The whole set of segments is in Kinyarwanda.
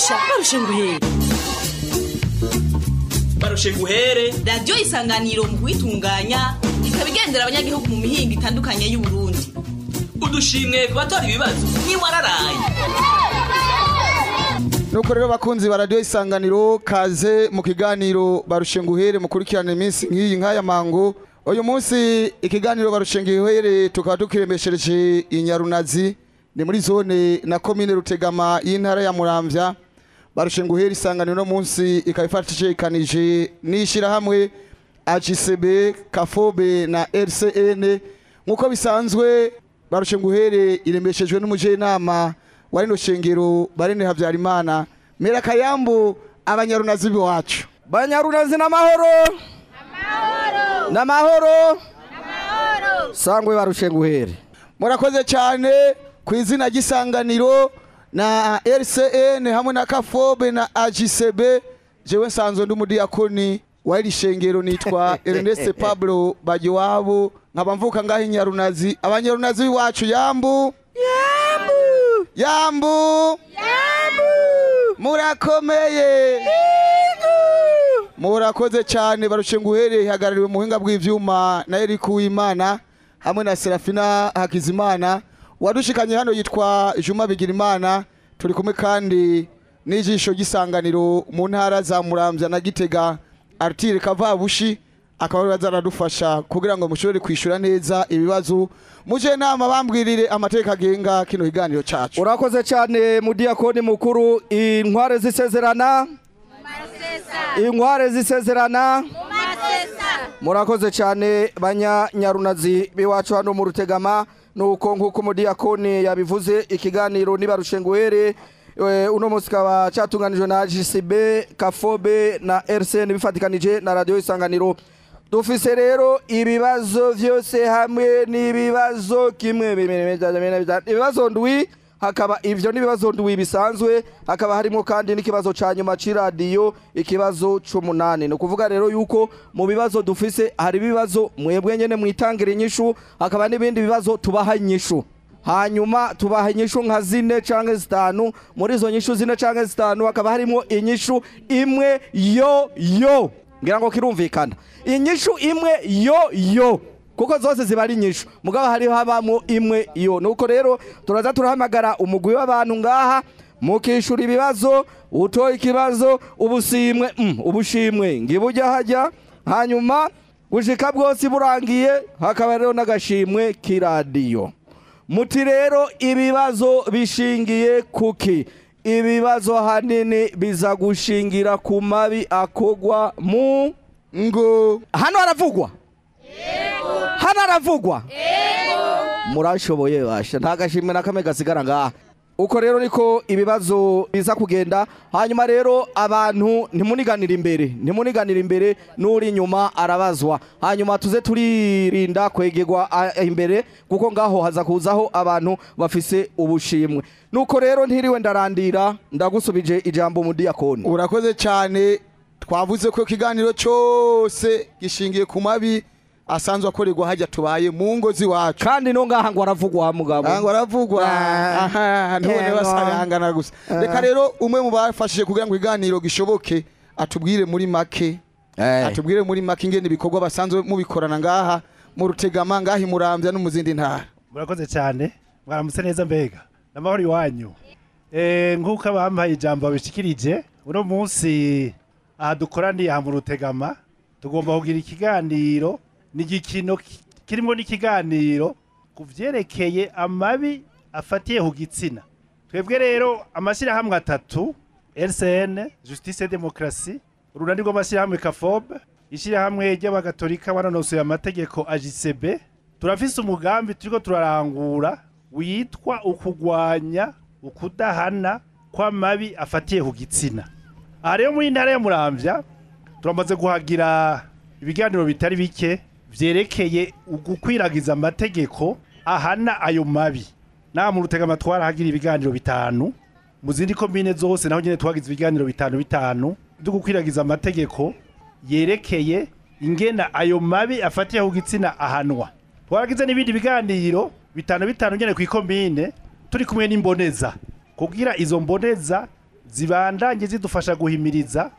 barusha barusha nguhere barushe guhere radiyo isanganiro mu kuyitunganya ikaba igendera abanyagihugu mu mihinga itandukanye y'uburundi. Udushimwe ku batora ibibazo. Ntiwararaye. Nuko rero bakunzi ba radiyo isanganiro kaze mu kiganiro barushenguhere mukurikirana iminsi nk'iyi nk'aya mango. Uyu munsi ikiganiro barushenguhere tukaba tukiremeshereje i nyarunazi. Ni muri zone na komine rutegama y'intara ya muramvya. Barushenguhere isanganiro no munsi ikaba ifatikanije n'ishyirahamwe AGCB kafobe na RCN nk'uko bisanzwe barushenguhere iremeshejwe n'umujenama wa rino shengero barene habyarimana mera kayambu abanyarunazi biwacu. Banyarunazi n'amahoro n'amahoro sangwe barushenguhere murakoze cyane ku izina ry'isanganiro na RCN hamwe na kafobe na AGCB jewe nsanzwe ndi umudiyakoni wa iri shengero nitwa Ernest Pablo Bagiwabo nkaba mvuka ngaho inyarunazi abanyarunazi biwacu yambu! Yambu! Murakomeye! Murakoze cyane barushenguhere ihagarariwe mu buhinga bw'ivyuma na Eric Uwimana hamwe na Serafina Hakizimana wadushikanye hano yitwa Juma Bigirimana. Turi kumwe kandi n'ijisho gisanganiro mu ntara za Muramvya na Gitega. Artire Kavabushi akaba ari bazaradufasha kugira ngo mushobore kwishura neza ibibazo. Muje nama bambwirire amateka agenga kino kiganiro cacu urakoze cyane mudiyakoni mukuru. Intware zisezerana. Intware zisezerana. Murakoze cyane banyanyarunazi. Biwacu hano mu rutegama. Nuko nk'uko umudiyakoni yabivuze ikiganiro nibarushenguhere uno munsi kikaba cyatunganijwe na GCB kafobe na RCN bifatikanije na radiyo isanganiro dufise rero ibibazo vyose hamwe n'ibibazo kimwe ibibazo ndwi hakaba ivyo n'ibibazo ndwi bisanzwe hakaba harimo kandi n'ikibazo ca nyuma c'iradiyo ikibazo c'umunani. Ni ukuvuga rero yuko mu bibazo dufise hari ibibazo mwebwe nyene mwitangira inyishu hakaba n'ibindi bibazo tubaha inyishu. Hanyuma tubaha inyishu nka zine canke zitanu muri izo nyishu zine canke zitanu hakaba harimo inyishu imwe yo yo. Ngira ngo kirumvikana. Inyishu imwe yo yo. Kuko zose ziba ari inyishu mugabo hariho habamo imwe yo nuko rero turaza turahamagara umugwi w'abantu ngaha mukishura ibibazo utoye ikibazo ubusimwe mm, ubushimwe. Ngibujya hajya hanyuma gushika bwose burangiye hakaba rero n'agashimwe k'iradiyo. Muti rero ibibazo bishingiye kuki ibibazo hanini biza gushingira ku mabi akogwa mu ngo hano haravugwa. Hano haravugwa murashoboye nta gashimwe na kamwe gasigara ngaha. Uko rero niko ibibazo biza kugenda hanyuma rero abantu ntimuniganire imbere. Ntimuniganire imbere n'uri inyuma arabazwa. Hanyuma tuze turirinda kwegerwa imbere kuko ngaho haza kuzaho abantu bafise ubushimwe. Nuko rero ntiriwe ndarandira ndagusubije ijambo umudiyakoni urakoze cyane. Twavuze ko ikiganiro cyose gishingiye ku mabi. Asanzwe akorerwa hajya tubaye mu ngo z'iwacu. Kandi no ngaha ngo aravugwa mugabo. Ngo aravugwa. Ah. aha none Yego. basayangana gusa. Reka rero umwe mu bafashije kugira ngo ikiganiro gishoboke atubwire muri make. Eh. atubwire muri make ingene ibikorwa basanzwe mubikorana ngaha mu rutegama ngaha imurambya no mu zindi ntara. Murakoze cyane mwaramutse neza mbega. N'amahoro iwanyu. Eh, nk'uko abampaye ijambo babishikirije uno munsi aha dukoraniye aha mu rutegama tugomba kugira ikiganiro ni igikino ki- kirimo n'ikiganiro ku vyerekeye amabi afatiye ku gitsina. Twebwe rero amashyirahamwe atatu rcn justice et demokarasi urunani rw'amashyirahamwe kafobe ishyirahamwe ry'abagatolika banonosoye amategeko agcb turafise umugambi turiko turarangura witwa ukugwanya ukudahana kw'amabi afatiye ku gitsina. Aha rero muri ntara ya muramvya turamaze kuhagira ibiganiro bitari bike vyerekeye ugukwiragiza amategeko ahana ayo mabi. Naha mu rutegama twarahagira ibiganiro bitanu. Mu zindi komine zose naho nyene twagize ibiganiro bitanu bitanu. Byo gukwiragiza amategeko yerekeye ingena ayo mabi afatiye ku gitsina ahanwa. Twaragize n'ibindi biganiro bitanu bitanu nyene ku ikomine turi kumwe n'imboneza. Kugira izo mboneza zibandanye zidufasha guhimiriza.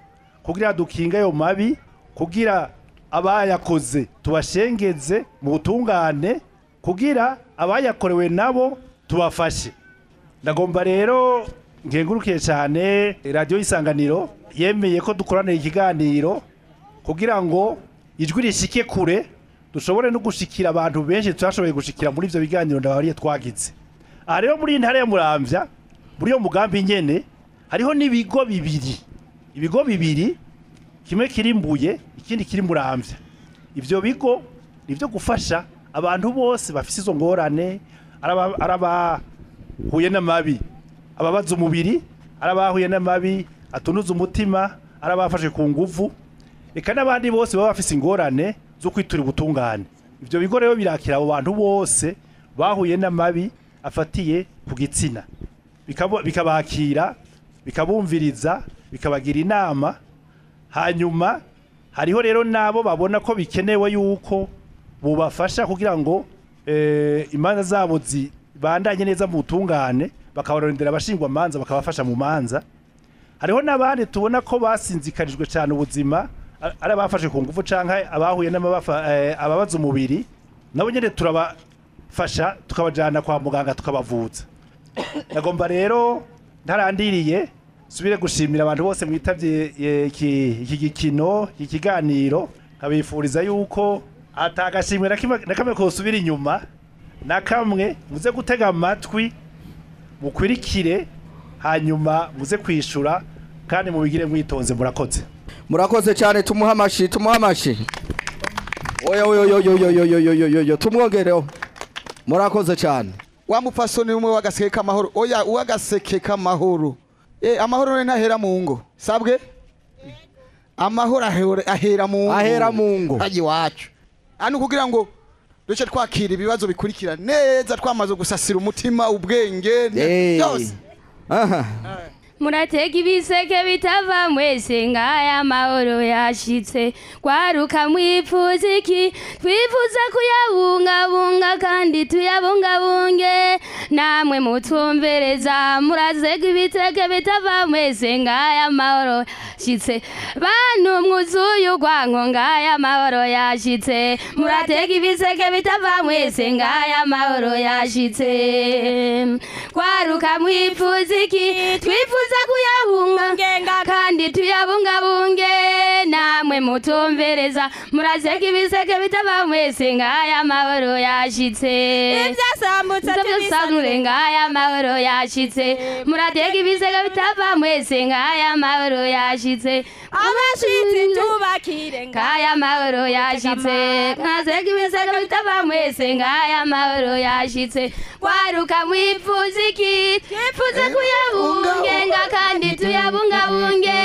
Kugira dukinge ayo mabi. Kugira abayakoze. Tubashengeze mu butungane kugira abayakorewe nabo tubafashe. Ndagomba rero ngengurukiye cyane radiyo y'isanganiro yemeye ko dukoranira ikiganiro kugira ngo ijwi rishike kure dushobore no gushikira abantu benshi tutashoboye gushikira muri ibyo biganiro ndabariye twagize. Aha rero muri iyi ntara ya muramvya muri iyo mugambi nyene hariho n'ibigo bibiri. Ibigo bibiri kimwe kiri mbuye ikindi kiri muramvya ivyo bigo ni ibyo gufasha abantu bose bafise izo ngorane araba- arabahuye n'amabi. Ababaza umubiri arabahuye n'amabi atunuza umutima arabafashe ku nguvu. Reka n'abandi bose baba bafise ingorane zo kwitura ubutungane. Ibyo bigo rero birakira abo bantu bose bahuye n'amabi afatiye ku gitsina. Bikabakira bikabumviriza bikabagira inama hanyuma hariho rero n'abo babona ko bikenewe yuko bubafasha kugira ngo eh, imanza zabo zibandanye neza mu butungane bakabarondera abashingwa manza bakabafasha mu manza. Hariho n'abandi tubona ko basinzikarijwe cyane ubuzima ari abafashe ku ngufu canke abahuye eh, ababaza umubiri nabo nyene turabafasha tukabajana kwa muganga tukabavuza nagomba rero ntarandiriye subire gushimira abantu bose mwitavye eh, iki iki gikino iki kiganiro. Nkabifuriza yuko atagashimwe na kamwe kosubira inyuma. Na kamwe muze gutega amatwi mukwirikire hanyuma muze kwishura kandi mubigire mwitonze murakoze. Murakoze cyane tumuha amashi tumuha amashi. Oya oya oya oya oya oya oya oya oya tumwongereho murakoze cyane. Wa mupfasoni umwe w'agaseke k'amahoro. Oya uw'agaseke k'amahoro. Amahoro rero ntahera mu ngo sabwe amahoro ahera- mu ngo Ahera mu ngo. haji iwacu hano kugira ngo duce twakira ibibazo bikurikira neza twamaze gusasira umutima ubwenge Eh. byose. Aha. Muratega ibiseke bitava mwese ngaya mahoro yashitse. Kwaruka mwifuza iki? Twifuza kuyabungabunga kandi tuyabungabunge. Namwe mutumbereza muratega ibiseke bitava mwese ngaya mahoro yashitse. Bantu mwuzuye urwanko ngaya mahoro yashitse. Muratega ibiseke bitava mwese ngaya mahoro yashitse. Kwaruka mwifuza iki? Twifuza byiza kuyabungabunga kandi tuyabungabunge namwe mutumvereza murazeka ibiseke bitaba mwese nk'aya mahoro yashyitse ibyasambutse tubisanure nk'aya mahoro yashyitse murateka ibiseke bitava mwese nk'aya mahoro yashyitse abashitsi tubakire nk'aya mahoro yashyitse mwazeka ibiseke bitava mwese nk'aya mahoro yashyitse kwaruka mwifuza iki? Mwifuza eh, kuyabunge nga kandi tuyabungabunge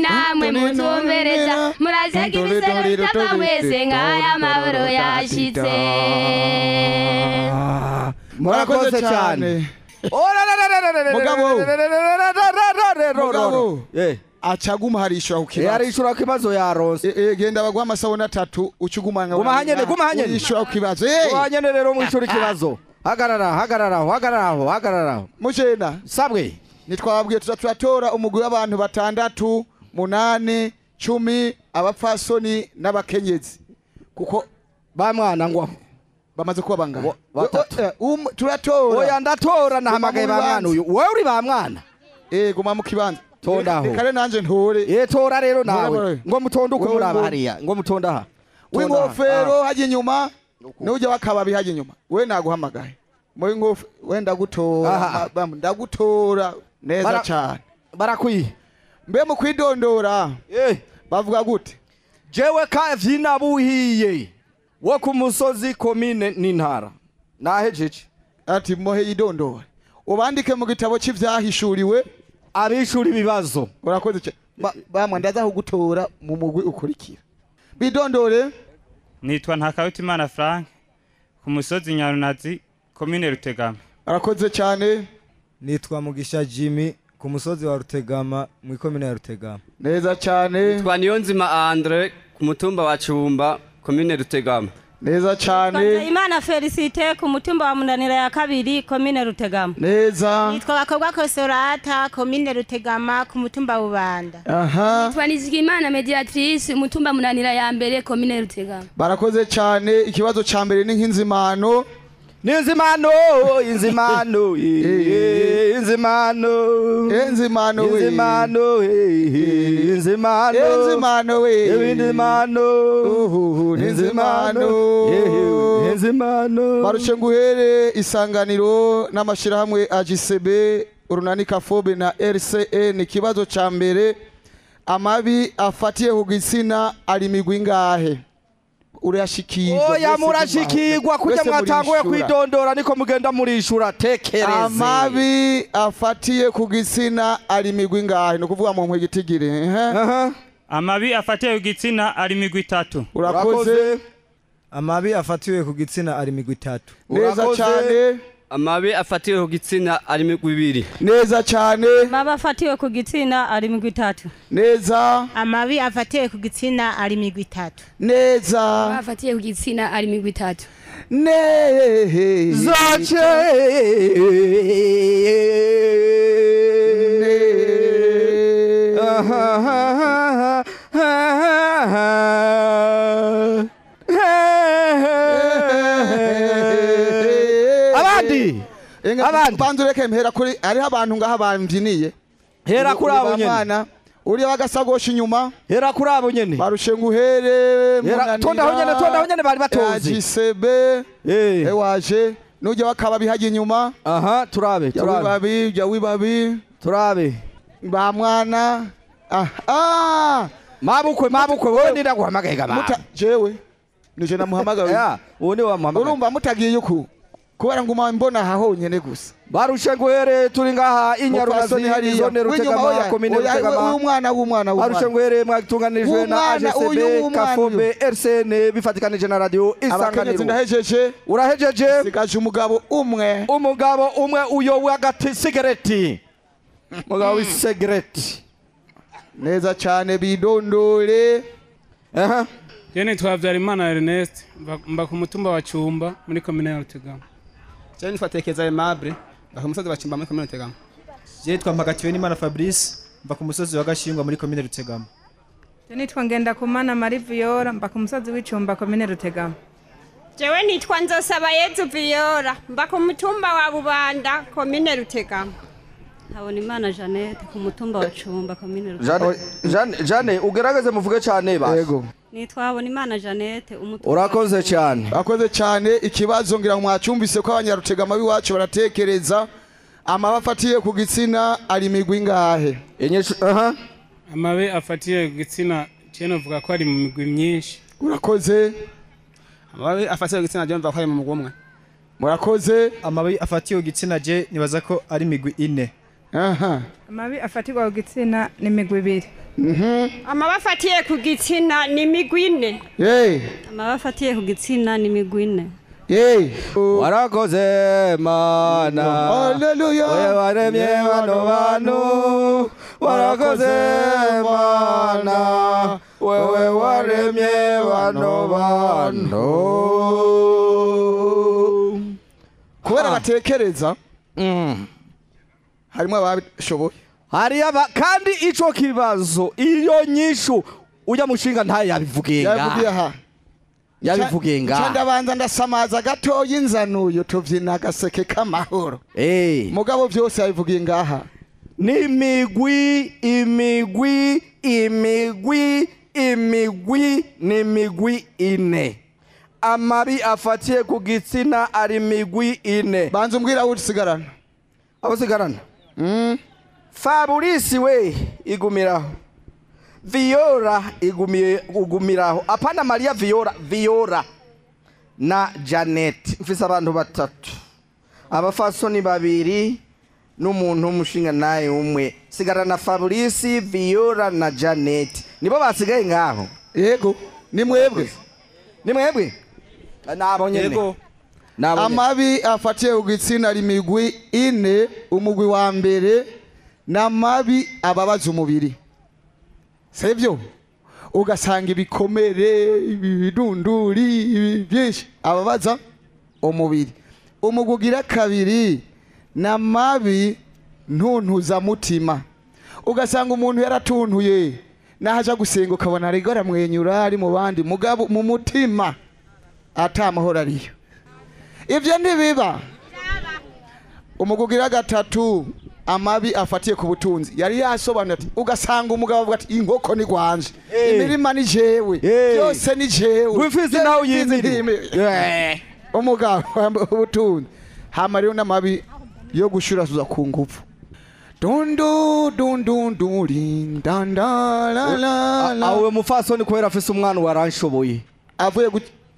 namwe mutumbereza muraseka ibisebe bitava wese nk'aya mahoro yashyitse murakoze cyane mugabo mugabo acaguma harishura kukibazo harishura kukibazo yaronse genda bagwa masabona atatu ukigumanga umahanyene kumahanyene harishura kukibazo eh umahanyene rero mwishura ikibazo hagarara hagarara hagarara hagarara mucena sabwe ntitwababwiye tuza turatora umugwi w'abantu batandatu munani cumi abapfasoni n'abakenyezi. Kuko ba mwana ngo bamaze kuba bangana. Eh, um, turatora. Oya ndatora nahamagaye ba mwana uyu. Wowe uri ba mwana? Eh guma mu kibanza. Tondaho eh, kare nanje nture eh tora rero nawe. ngo mutonduke muraba hariya ngo mutondaha w'ingofero ah. haje nyuma nujya wakababi haje nyuma we naguhamagaye. Mu ngofero wenda gutora ndagutora. Neza Bara- cyane. Barakwiye. Mbe mu kwidondora. Eh. Bavuga gute? Jewe kavyi nabuhiye wo ku musozi komine n'intara. Nahejeje ati mohe yidondora ubandike mu gitabo cy'ivyahishuriwe abishura ibibazo. Urakoze cyane Ba- bamwe ndaza kugutora mu mugwi ukurikira. Bidondore. Nitwa ntakarutimana frank ku musozi nyarunazi komine rutegama. Arakoze cyane. Nitwa mugisha jimmy ku musozi wa rutegama mu ikomine ya rutegama neza cyane. Twa niyonzima andre ku mutumba wa cumba komine rutegama. Neza cyane. Imana felicite ku mutumba wa munanira ya kabiri komine rutegama. Neza. Yitwa bakobwa kosorata komine rutegama ku mutumba bubanda aha. Twanizika imana mediatrice umutumba munanira ya mbere komine rutegama. Barakoze cyane. Ikibazo cya mbere ni nk'inzimano. inzimano inzimano. Inzimano inzimano inzimano. Inzimano inzimano. N'inzimano eh, inzimano. Barushe nguhere isanganiro n'amashyirahamwe AGCB urunani kafobe na RCN ikibazo cya mbere. Amabi afatiye ku gitsina ari imigwi ingahe urayashikirwa oya mwese murashikirwa mwese mwatanguye kwidondora niko mugenda murishura tekereze. Amabi afatiye ku gitsina ari imigwi ingahe ni ukuvuga mu nkwegitigiri amabi afatiye ku gitsina ari imigwi itatu. Urakoze. Amabi afatiwe ku gitsina ari imigwi itatu. Neza cyane. Amabi afatiwe ku gitsina ari imigwi ibiri neza cyane. Amabi afatiwe ku gitsina ari imigwi itatu neza. Amabi afatiwe ku gitsina ari imigwi itatu neza. Afatiye ku gitsina ari imigwi itatu neza abandi abandi banza ureke mpera kuri hariho abantu ngaha bambyiniye Hera kuri abo nyene. uriya w'agasagoshi inyuma hera kuri abo nyene. Barushe nguhere Hera- tondaho nyene, tondaho nyene bari batozi. gisebe ewaje nujya wakaba bihajya inyuma aha turabe turabe. wibabi jya wibabi turabe. Ba mwana. Ah ah. Mabukwe mabukwe wowe niraguhamagaye ga muta jewe nije namuhamagaye uwo ni wamuhamagaye urumva mutagiye uku kubera nguma mbona aha honyene gusa barushe nguhere turi ngaha hariya. zone rutegama oya, komine rutegama uyu mwana w'umwana barushe w'umwana nguhere mwatunganirijwe na W'umwana, w'umwana. kafobe RCN bifatikanije na radio isanganiro. Ndahejeje. Urahejeje? Sigaje umugabo umwe. Umugabo umwe uyowe agati sigareti. Umugabo w'isigareti neza cyane bidondore. Aha Je nitwa Habyarimana Ernest mba- ku mutumba wa Cumba muri komine ya Rutegama. Je nitwa Tekeza Aimable mba ku musozi wa Cimba muri komine Rutegama. Je nitwa Mpagatiwe n'Imana Fabrice mva ku musozi wa Gashingwa muri komine Rutegama. Je nitwa Ngendakumana Marie Viola mba ku musozi w'icumba komine Rutegama. jewe nitwa nzosaba yezu viyora mba ku mutumba wa bubanda komine rutegama habona imana jeannette ku mutumba wa cumba komine Jane- Jane- jane ugerageze muvuge cyane basi yego nitwa habona imana jeannette urakoze cyane. urakoze cyane. Ikibazo ngira ngo mwacyumvise ko abanyarutegama b'iwacu baratekereza. Amaba afatiye ku gitsina ari imigwi ingahe aha. Amabi afatiye ku gitsina je novuga ko ari mu migwi myinshi. urakoze. Amabi afatiye ku gitsina je mva ko ari mu mugwi umwe. murakoze. Amabi afatiwe ku gitsina je nibaza ko ari imigwi ine. Amabi afatirwa ku gitsina ni imigwi ibiri. amaba afatiye ku gitsina ni imigwi ine amaba afatiye ku gitsina ni imigwi ine warakoze mana. Wewe waremye bano bantu. warakoze mana. Wewe waremye bano bantu. Kubera batekereza harimo ababishoboye hari aba kandi ico kibazo iyo nyishu ujya mushinga ntayo yabivugiye Nca ngaha ndabanza ndasamaza gatoya inzanuyo tuvyina agaseke k'amahoro. Eh. mugabo byose yabivugiye ngaha. N'imigwi imigwi imigwi imigwi n'imigwi ine. Amabi afatiye ku gitsina ari imigwi ine. Banza umbwira usigarana aho usigarana faburisi we igumiraho viyora igumiye ugumiraho apana mariya viyora viyora na janet. Mfise abantu batatu. Abafasoni babiri n'umuntu w'umushinga naye umwe. Sigara na fabrice viyora na janet. Nibo basigaye ngaho. Yego ni mwebwe. Ni mwebwe? Nabo nyene. Amabi afatiye ku gitsina ine umugwi wa mbere n'amabi ababaza umubiri. Sibyo ugasanga ibikomere ibidunduri ibi byinshi ababaza umubiri. Umugugira kabiri na mabi ntuntuzamutima. Ugasanga umuntu yaratuntuye naho aja gusenga ukabona ariko aramwenyura ari mu bandi mugabo mu mutima. Ata amahoro ariyo. Ibyo ntibiba. Umugugira gatatu amabi afatiye ku butunzi. Yari yasobanuye ati ugasanga umugabo avuga ati inkoko ni gwanje imirima ni jewe. Byose ni jewe. Wifizi nawe ntiyimiriwe. umugabo ubutunzi. Hama rero n'amabi yo gushurasuza ku ngufu dundu dundunduri ndandalala. Awe mufasoni kubera afise umwana waranshoboye avuye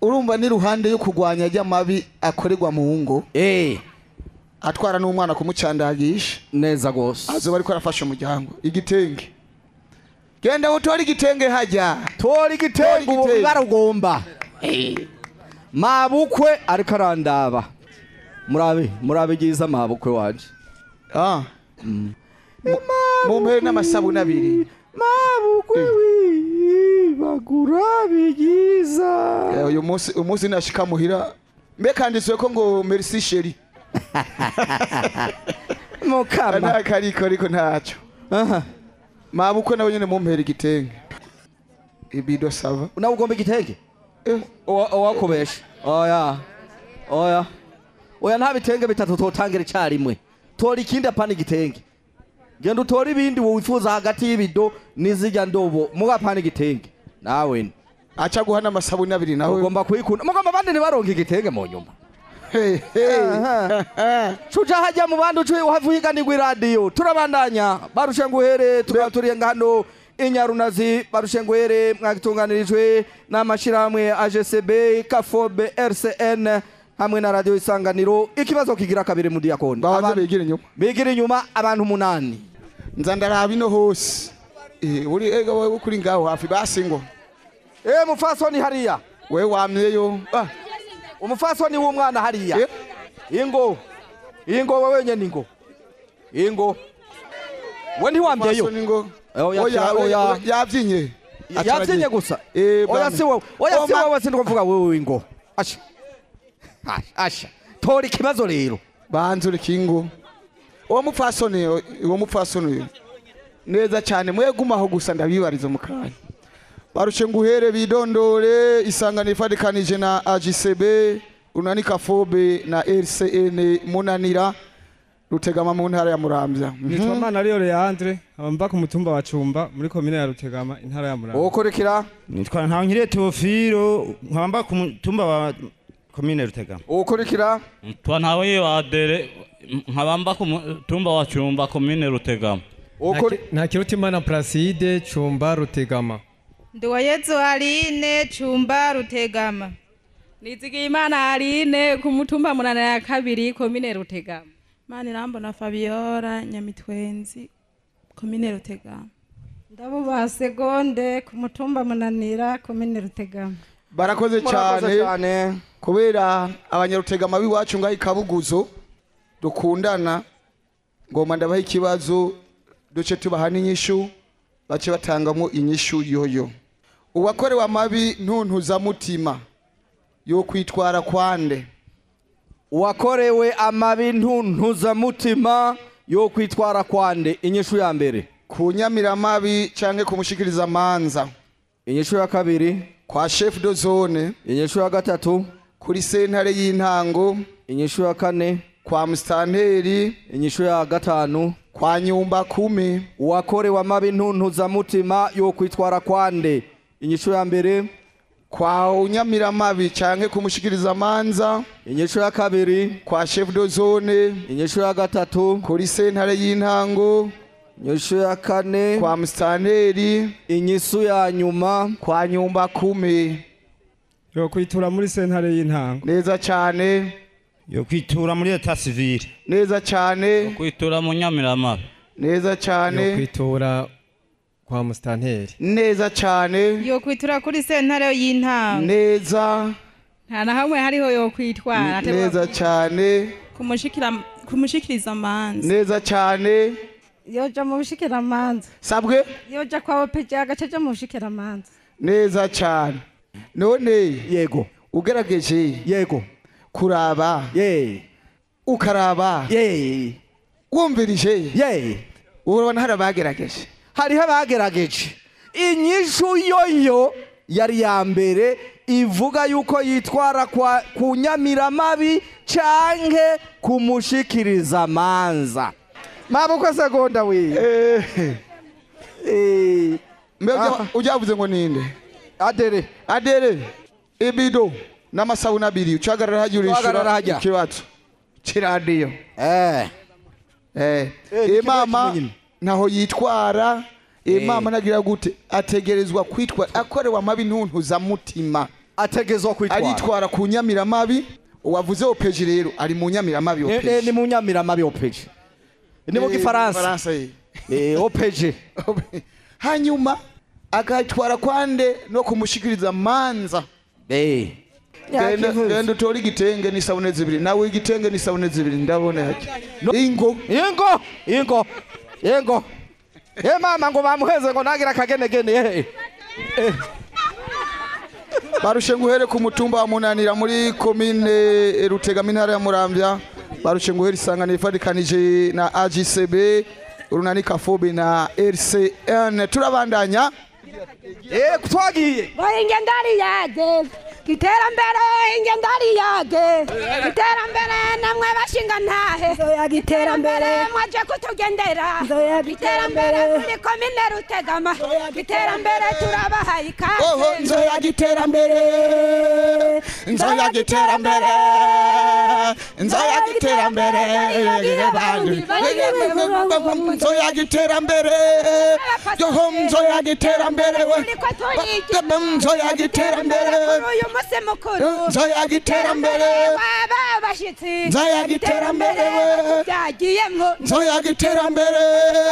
urumva ni ruhande yo kurwanya ry'amabi akorerwa mu ngo. Eh. Atwara n'umwana kumucandagisha. Neza gose azoba ariko arafasha umuryango. Igitenge. Genda utore igitenge hajya. Tora igitenge ubu barugomba mabukwe ariko arandaba. Murabe murabe ryiza mabukwe wanje. Ah. Mumpe n'amasabune abiri. Bagura bigiza. Eh, uyu munsi uyu munsi nashika muhira. Mbe kanditswe ko ngo merci sheri mukama. Nta kariko ariko ntacyo. Mabukwe nawe nyene mumpera igitenge. Ibido sava. Nawe ugomba igitenge? Owakubesha oya oya. Oya nta bitenge bitatu totangira icarimwe tora ikindi apana igitenge genda utore ibindi wifuza hagati y'ibido n'izirya ndobo mugapana igitenge nawe aca guha n'amasabune abiri nawe. Ugomba kuyikunda mugomba abandi ntibaronke igitenge mu nyuma. Cuca hajya mu bandi ucuye uhavuhiganirwa iradiyo turabandanya. Barushe nguhere tukaba turiye nga hano inyarunazi barushe nguhere mwagitunganirijwe n'amashyirahamwe AGCB kafobe rcn hamwe na radiyo isanganiro ikibazo kigira kabiri mu diyakoni babanze bigira inyuma bigira inyuma abantu umunani nza ndaraba ino hose. Eh, uri ega wewe kuri ngaho hafi basi ngo. Eh mufasoni hariya. We wamyeyo ah. Umufasoni w'umwana hariya. Ingo. Ingo wowe nyene ingo. Ingo. We Umupfasoni ngo Oya, oya yabyinye yabyinye gusa. Eh, oya si wowe oya si wowe sindikuvuga wewe ingo. Asha Asha, tora ikibazo rero banze uri kingo uwo mupfasoni uwo mupfasoni neza cyane mwegumaho gusa ndabibariza mu kanya barushe nguhere bidondore isangano ifatikanije na AGCB unanika fobe na RCN munanira rutegama mu ntara ya Muramvya. Nitwa mana ariyo leandre nkaba mba ku mutumba wa cumba muri komine ya rutegama intara ya muramvya. Ukurikira nitwa ntankiriye teofilo nkaba mba ku mutumba wa komine rutegama ukurikira twa ntawe yibadere nkaba mba ku mutumba wa cumba komine rutegama nta kirutimana placide cumba rutegama Nduwayezu Aline Chumba Rutegama. Nizigimana Aline ku mutumba munana ya kabiri komine Rutegama. Manirambona Fabiola Nyamitwenzi komine Rutegama. ndabubaha segonde ku mutumba munanira komine rutegama barakoze cyane. kubera abanyarutegama b'iwacu ngaho ikabuguzo dukundana ngoma ndabaha ikibazo duce tubaha n'inyishu bace batangamo inyishu yoyo. Uwakorewe amabi ntuntuzamutima yo kwitwara kwande. Uwakorewe amabi ntuntuzamutima yo kwitwara kwande. Inyishu ya mbere. Ku nyamiramabi canke kumushikiriza amanza inyishu ya kabiri kwa chef de zone inyishu ya gatatu kuri sentare y'intango. Inyishu ya kane kwa mustanteri inyishu ya gatanu kwa nyumba kumi. Uwakorewe amabi ntuntuzamutima yo kwitwara kwande. Inyishu ya mbere kwa unyamiramabi canke kumushikiriza amanza inyishu ya kabiri kwa chef de zone inyishu ya gatatu kuri sentare y'intango. Inyishu ya kane kwa mustanteri inyishu ya nyuma kwa nyumba kumi. Yo kwitura muri sentare y'intango. Neza cyane. Yo kwitura muri leta civile. Neza cyane. Kwitura mu nyamiramabi neza cyane. Yo kwitura kwa mustanteri neza cyane. Yo kwitura kuri sentare y'intango. Neza. Nta na hamwe hariho yo kwitwara. Neza cyane. Kumushikiriza amanza neza cyane. Yoja mu bushikiramanza sabwe? Yoja kwa opeja agaca aja mu bushikiramanza neza cyane. None yego. ugerageje? Yego. Kuraba. Ye. Ukaraba. Ye. Wumvirije? Ye. Urabona hari abagerageje? Hariho abagerageje. Inyishu yoyo yari ya mbere ivuga yuko yitwara kwa, ku nyamiramabi canke kumushikiriza amanza mabukwe eh. we mbega ujyavuze ngo ninde adere adere ibido. N'amasabune abiri ucagarara hajya urishura ikibazo kiradiyo eh. Eh. Eh, imama ntaho yitwara. Imama nagira gute. Ategerezwa kwitwa akorewe amabi ntuntuzamutima ategezwa kwitwara aritwara ku nyamiramabi wavuze opeji rero. Ari mu nyamiramabi ni- opeji. ni mu nyamiramabi opeje ni mu Eh, gifaransa Faransa, eh. Eh, opeje hanyuma akatwara kwande no kumushikiriza manza. Genda genda utore igitenge n'isabune zibiri. Nawe igitenge n'isabune zibiri ndabona yake ingo. Ingo! Ingo! Ingo! Ye mama ngo bamuheze ngo nagira akagenegene eh, eh. barushe nguhere ku mutumba wa munanira muri komine rutegama intara ya muramvya barushe nguhere isanganiro ifatikanije na agcb urunani kafobe na rcn turabandanya. Eh twagiye ingendari yage giterambere ingendari yage giterambere namwe bashinga ntahe giterambere mwaje kutugendera giterambere muri komine rutegama giterambere turabahaye ikaze nzoya giterambere nzoya giterambere nzoya giterambere nzoya giterambere yoho nzoya giterambere we nzoya giterambere munsi mukuru nzoya giterambere waba abashyitsi nzoya giterambere we byagiyemwo nzoya giterambere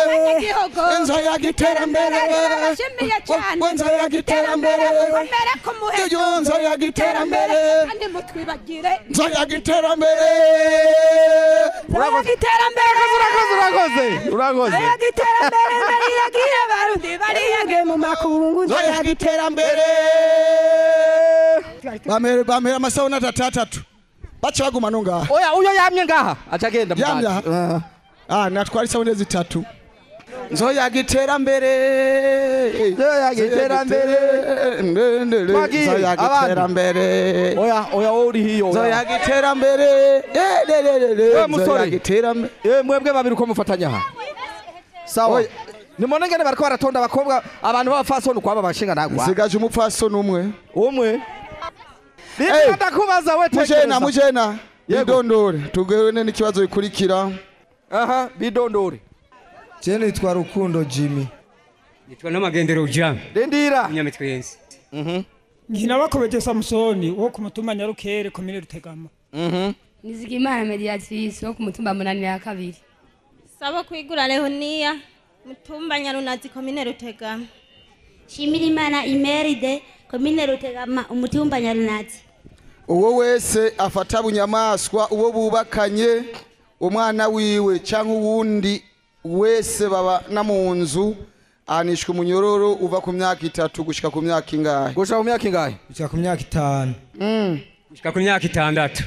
abanyagihugu nzoya giterambere bashimiye cyane. we nzoya giterambere mukomere ku muheto. Yo, nzoya giterambere kandi mutwibagire. Nzoya giterambere nzoya giterambere urakoze. urakoze urakoze nzoya giterambere bariyagiye barundi bariyage mu makungu nzoya giterambere bamera bamera amasabune atatu baca baguma no ngaha oya uyo yamye ngaha. Aca agenda yamye aha ah. Natwara isabune zitatu nzoya giterambere nzoya giterambere Twagiye, nzoya abandi. giterambere oya oya uri hiyo nzoya giterambere Eh, le, le, le, le, we nzoya musore giterambere eh mwebwe babiri uko mufatanya aha sawa. Nimone ngene bariko baratonda abakobwa abantu b'abafasoni ukwaba bashinga nagwa. Nsigaje umupfasoni umwe. Umwe. Rindira ndakubaza we mujena bidondore tugene n'ikibazo bikurikira aha bidondore je nitwa rukundo jimmy. Nitwa n'amagendero jean mhm nyamitwenzi nkinabakobeje samusoni wo ku mutumba nyarukere komine rutegama. Nizigimana mediatrice wo ku mutumba munani ya kabiri. Sabo kwigura lehonia mutumba nyarunazi komine rutegama. Shimirimana Imeride, komine Rutegama, umutumba Nyarunazi. Uwo wese afata bunyamaswa uwo bubakanye umwana wiwe cyangwa uwundi wese babana mu nzu ahanishwa umunyororo uva ku myaka itatu gushika ku myaka ingahe? Gushika ku myaka ingahe? Gushika ku myaka itanu. Gushika ku myaka itandatu.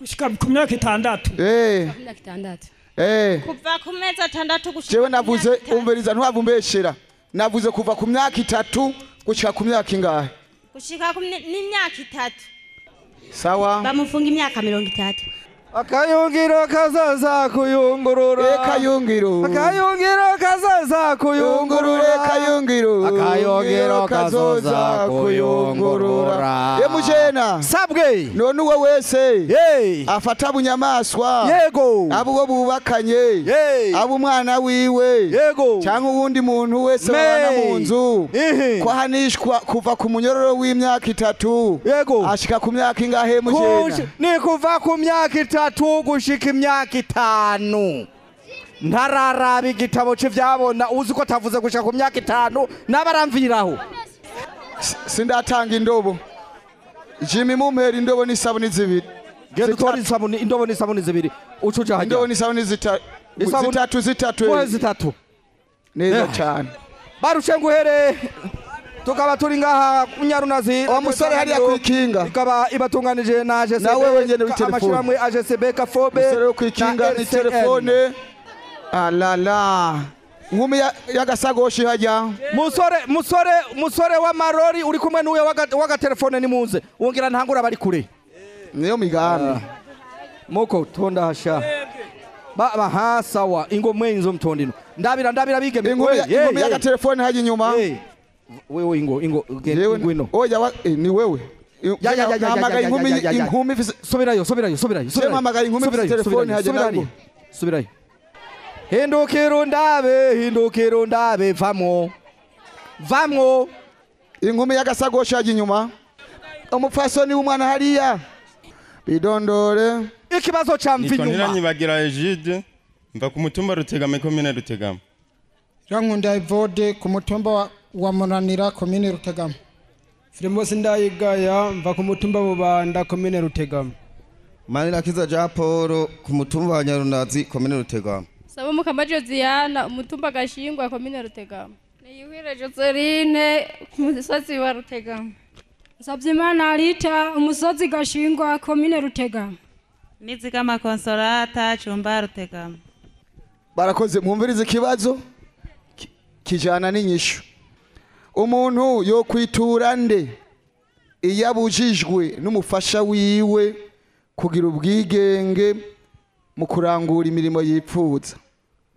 Gushika ku myaka itandatu. Eh. Eh. Kuva ku mezi atandatu gushika jewe navuze umviriza ntuhavumbeshera navuze kuva ku myaka itatu gushika ku myaka ingahe? Gushika ku n'imyaka itatu. Sawa Bamufunga imyaka mirongo itatu. Akayungiro kazaza kuyungurura. Kayungiro akayungiro kazaza kuyungurura. Kayungiro akayungiro kazoza kuyungurura. ye mujena. Sabwe. None uwo wese. Afata bunyamaswa. Yego. Abo uwo bubakanye. Abo umwana wiwe. Yego. Cyangwa uwundi muntu wese babana mu nzu. Ko ahanishwa kuva ku munyororo w'imyaka itatu. Yego. Ashika ku myaka ingahe mujena? Ni kuva ku myaka itatu. Gushika imyaka itanu ntararaba igitabo cy'ibyabona uzi ko atavuze gushika ku myaka itanu n'abaramviraho sindatanga indobo. Jimmy mumpera indobo n'isabuni zibiri. Genda utore indobo n'isabuni zibiri. Ucuca hajya indobo Isabuni- zitatu zitatu eh. zitatu? Neza Eh. cyane barushe nguhere tukaba turi ngaha ku nyarunazi Uwo musore hariya kwikinga. ikaba ibatunganije na AGCB Nawe wenyene w'itelefone. amashyirahamwe AGCB Kafobe umusore wo kwikinga na ni telefone. Alala. Nkumi ya- y'agasagoshi hajya. Musore musore musore w'amarori uri kumwe n'uwe waga- w'agatelefone nimuze wongera ntangura bari kure. Niyo migambi muko tonda hasha. Baba ha sawa. Ingo mwenzo mtondino. Ndabira ndabira bige. Inkumi ya- inkumi y'agatelefone hajya inyuma wewe ingo ingo ngwino oya wa- eh, ni wewe. Ya, ya, ya, ya, ya, Nahamagaye ya, inkumi inkumi subirayo subirayo Je mpamagaye inkumi ifise telefone hajya subirayo hindukira undabe hindukira undabe vamwo vamwo inkumi y'agasagoshi hajya inyuma umupfasoni w'umwana hariya bidondore ikibazo ca nitwa mvinyuma ntiranyibagira egide mva ku mutumba rutegama komine rutegama. Rankunda Evode ku mutumba wa Munanira komine Rutegama. Firimosi ndayigaya mva ku mutumba bubanda komine rutegama. Manirakiza jean paul ku mutumba wa nyarunazi komine rutegama. Saba mukama josiana umutumba gashingwa komine rutegama. Niyuhire joseline ku musozi wa rutegama. Nsavyimana Rita umusozi gashingwa komine Rutegama. nizigama konsolata cumba rutegama. Barakoze mwumvirize ikibazo? Ki- kijana n'inyishu umuntu yo kwitura nde? Iyo abujijwe n'umufasha wiwe kugira ubwigenge mu kurangura imirimo yipfuza.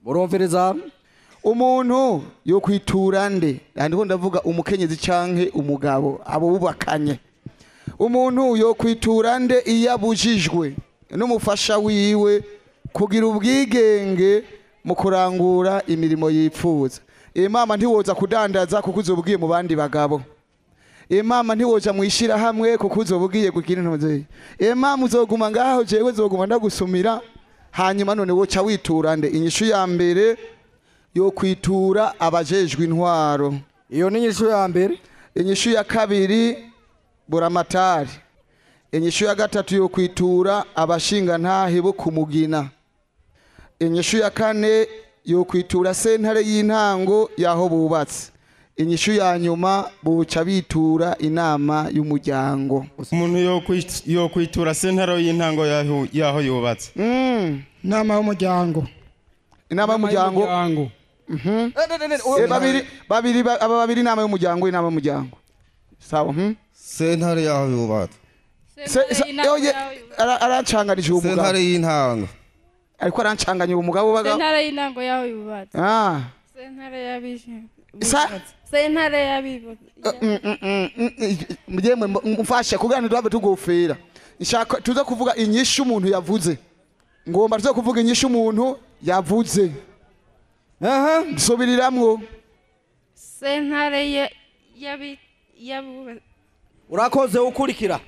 Murumviriza? Umuntu yo kwitura nde ndiho ndavuga umukenyezi canke umugabo abo bubakanye. Umuntu yo kwitura nde? Iyo abujijwe n'umufasha wiwe kugira ubwigenge mu kurangura imirimo yipfuza. Imama ntiwoza kudandaza kuko uzobwiye mu bandi bagabo. Imama ntiwoja mwishira hamwe kuko uzobwiye kugira intoze imama uzoguma ngaho jewe zoguma ndagusumira hanyuma none woca witura nde? Inyishu ya mbere yo kwitura abajejwe intwaro. Iyo ni inyishu ya mbere? Inyishu ya kabiri buramatari. Inyishu ya gatatu yo kwitura abashinga ntahe bo kumugina inyishu ya kane yo kwitura sentare y'intango yaho bubatse. Inyishu ya nyuma buca bitura inama y'umuryango. Umuntu yo kwit- yo kwitura sentaro y'intango yaho yaho yubatse. Inama y'umuryango. inama y'umuryango. babiri babiri ba- aba babiri inama y'umuryango inama y'umuryango. Sawa mhm. sentare yaho yubatse. Se- se- oye, ara- arancanganije uwo mugabo. Sentare y'intango. Ariko arancanganya uwo mugabo baga sentare y'intango yaho yubatse. Ah. Sentare Sa- sentare y'abibo mujye mfashe kugira ngo tubabe tugofera. Nshaka tuze kuvuga inyishu umuntu yavuze. Ngomba tuze kuvuga inyishu umuntu yavuze. Aha. Nsubiriramwo sentare ya- y'abi urakoze ukurikira.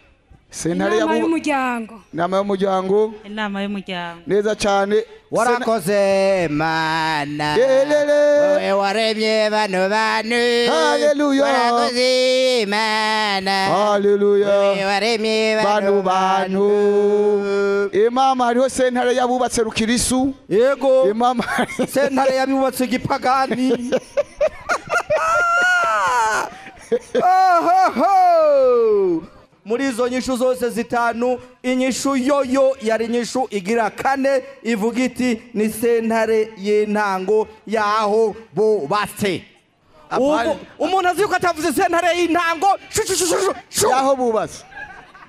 Sentare yabu y'umuryango. inama y'umuryango. Inama y'umuryango. Neza cyane. Warakoze mana wowe waremye bano bantu. Haleluya. warakoze mana haleluya wowe waremye bano bantu. imama hariho sentare yabubatse rukirisu. Yego. Imama sentare yabubatse igipagani Ohoho! Muri izo nyishu zose zitanu inyishu yoyo yari inyishu igira kane ivuga iti ni sentare y'intango yaho bubatse. Umuntu azi yuko atavuze sentare y'intango? Yaho bubatse.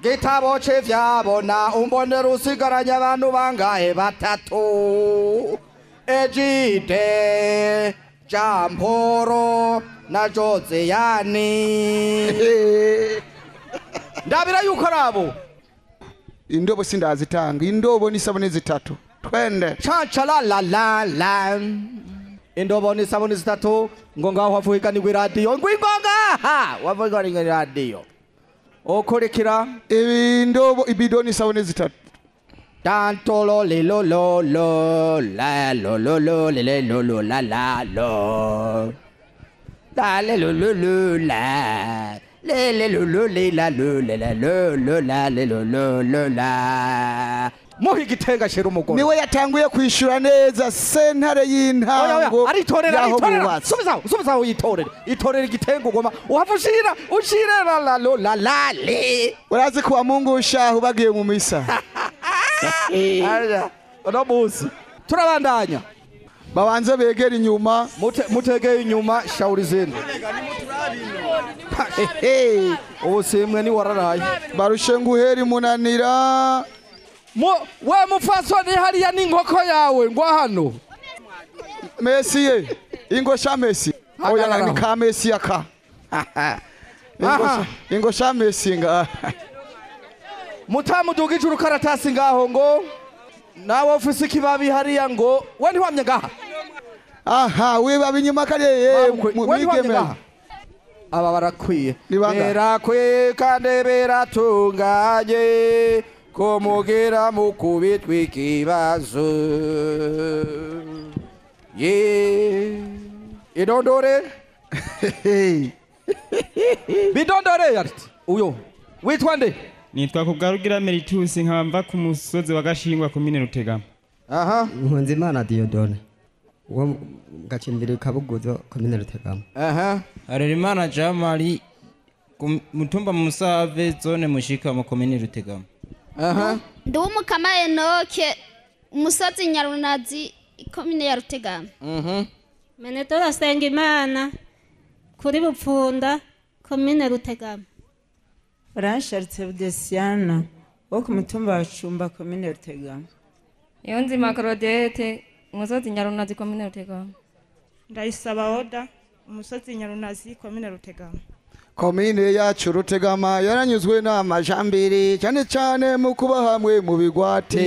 Gitabo ce vyabona umbonera usigaranye abantu bangahe batatu? Ejide jamporo na joseyani ndabira yuko ari abo. Indobo sindazitanga indobo n'isabune zitatu. Twende. Chancalalalala indobo n'isabuni zitatu ngo ngaho havuhiganirwa iradiyo ngo ingonga! Wavuhiganirwa iradiyo ukurikira indobo ibido n'isabune zitatu. Tantolo lilo lo lo la lo lo lo le lo lo la la lo. La le lo lo lo la. Le le le le le la le, le la le le la le le le le la. Muha igitenga shira umugore niwe yatanguye kwishura neza sentare Oya, oya, y'intango aritorera aritorera subizaho subizaho yitorere itorera igitenga ugoma uhava ushira ushire la la lo la la le. Urazi kuwa mungu ushaho bagiye mu misa. Uno munsi. Turabandanya babanze begera inyuma mutegeye inyuma shawuri izindi ubu simwe ni wararaye. Barushe nguhera munanira we mupfasoni hariya n'inkoko yawe. Ngo hano. Mesiye ingosha mesi oya ni ka mesi aka Ingosha- ingosha mesi nga. Mutamuduga ijuru karatasi ngaho ngo nawe ufise ikibabi hariya ngo we ntiwamye ngaha? Aha wibabi inyuma ntiwamye mwigeme. aba barakwiye. Berakwiye kandi beratunganye ko mugera mu kubitwa ikibazo ye. Idondore. Bidondore ati uyo. Witwa nde? Nitwa kubwarugira Meritus nkamba ku musozi wa Gashingwa komine Rutegama aha. Nkunzimana Diodone. Wo mu gacimbiri kabuguzo komine Rutegama aha Harerimana Jean Marie ku mutumba Musave zone mushika mu komine Rutegama aha. Ndi uw'umukama enoke umusozi nyarunazi ikomine ya rutegama menedora asenga imana kuri bupfunda komine rutegama Ransharitse Budesiana wo ku mutumba wa Cumba komine Rutegama. iyo nzima Claudette umusozi nyarunazi komine rutegama ndayisaba oda umusozi nyarunazi komine rutegama komine yacu rutegama yaranyuzwe n'amajambere cyane cyane mu kuba hamwe mu bigwate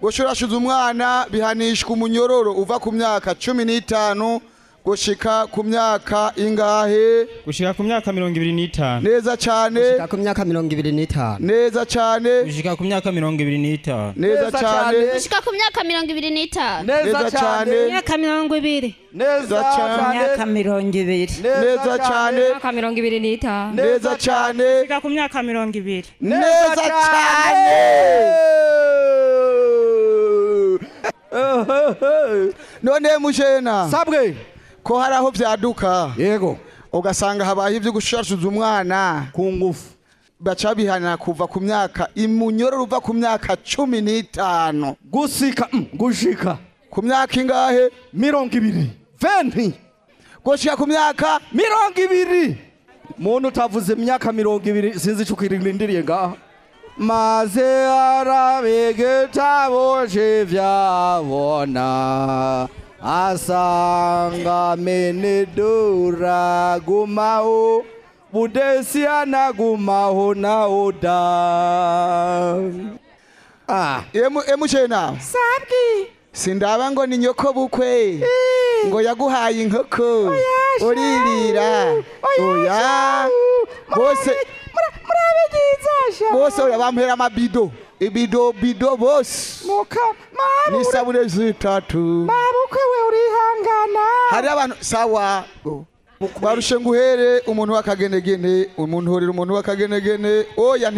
gushurashuza umwana bihanishwa umunyororo uva ku myaka cumi n'itanu gushika ku myaka ingahe? Gushika ku myaka mirongo ibiri n'itanu. Neza cyane. Gushika ku myaka mirongo ibiri n'itanu. Neza cyane. Gushika ku myaka mirongo ibiri n'itanu. Neza cyane. gushika ku myaka mirongo ibiri n'itanu. Neza cyane. myaka mirongo ibiri. Neza cyane. Imyaka mirongo ibiri. neza cyane. myaka mirongo ibiri n'itanu. Neza cyane. gushika ku myaka mirongo ibiri. Neza cyane. none mujena. Sabwe ko hari aho byaduka? Yego. Ugasanga habaye ibyo gushashuza umwana. Ku ngufu. Baca bihana kuva ku myaka imunyororo uva ku myaka cumi n'itanu. Gusika mm, gushika. Ku myaka ingahe? Mirongo ibiri. Venti. Gushika ku myaka? Mirongo ibiri. Muntu utavuze imyaka mirongo ibiri sinzi ico kirindiriye ngaha. Maze arabegeta boje vyabona. Asanga menedora gumaho budesiana gumaho na oda ah emu emushena sabwi sindaba ngo ni nyoko bukwe. Ngo yaguhaye inkoko uririra oya bose bose oya bamuhera amabido ibido bido bose n'isabune zitatu. Mabukwe we urihangana. Hari abantu sawa. Barushe nguhere umuntu w'akagenegene. Umuntu horera umuntu w'akagenegene. Oya